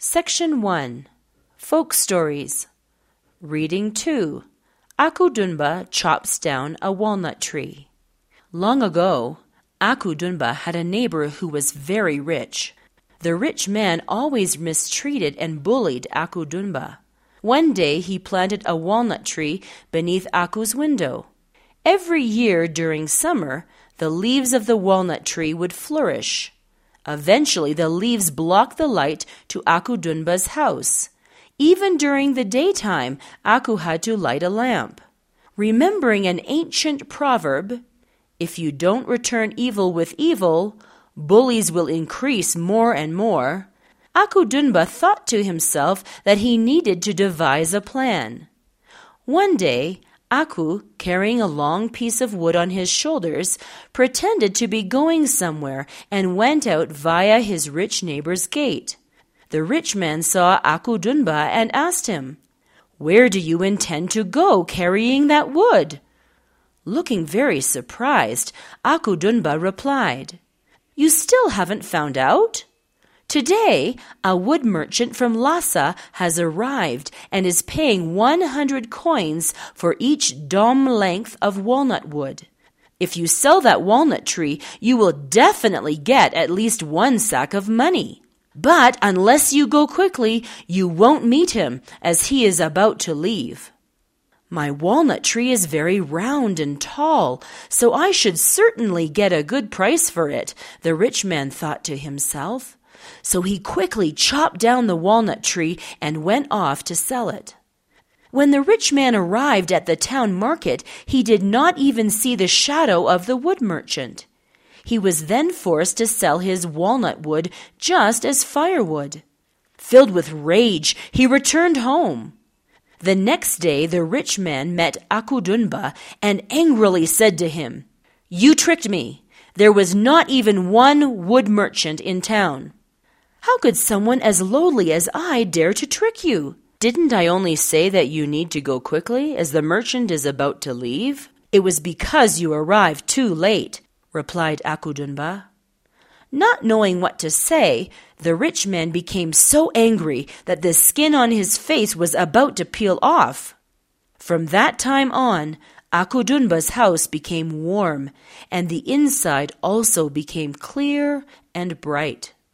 Section 1 Folk Stories Reading 2 Akudunba chops down a walnut tree. Long ago, Akudunba had a neighbor who was very rich. The rich man always mistreated and bullied Akudunba. One day he planted a walnut tree beneath Aku's window. Every year during summer, the leaves of the walnut tree would flourish. Eventually, the leaves blocked the light to Akudunba's house. Even during the daytime, Aku had to light a lamp. Remembering an ancient proverb, if you don't return evil with evil, bullies will increase more and more, Akudunba thought to himself that he needed to devise a plan. One day, Aku, carrying a long piece of wood on his shoulders, pretended to be going somewhere and went out via his rich neighbor's gate. The rich man saw Aku Dunba and asked him, Where do you intend to go carrying that wood? Looking very surprised, Aku Dunba replied, You still haven't found out? Today, a wood merchant from Lhasa has arrived and is paying 100 coins for each dom length of walnut wood. If you sell that walnut tree, you will definitely get at least one sack of money. But unless you go quickly, you won't meet him as he is about to leave. My walnut tree is very round and tall, so I should certainly get a good price for it, the rich man thought to himself. So he quickly chopped down the walnut tree and went off to sell it. When the rich man arrived at the town market, he did not even see the shadow of the wood merchant. He was then forced to sell his walnut wood just as firewood. Filled with rage, he returned home. The next day, the rich man met Akudunba and angrily said to him, You tricked me. There was not even one wood merchant in town. How could someone as lowly as I dare to trick you? Didn't I only say that you need to go quickly as the merchant is about to leave? It was because you arrived too late, replied Akudunba. Not knowing what to say, the rich man became so angry that the skin on his face was about to peel off. From that time on, Akudunba's house became warm, and the inside also became clear and bright.